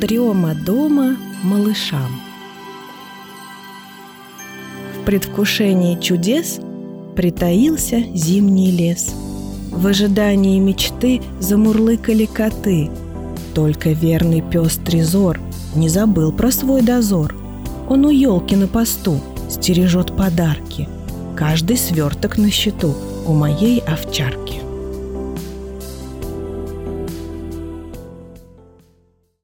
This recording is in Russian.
Дрема дома малышам В предвкушении чудес притаился зимний лес. В ожидании мечты замурлыкали коты. Только верный пес Трезор не забыл про свой дозор. Он у елки на посту стережет подарки. Каждый сверток на счету у моей овчарки.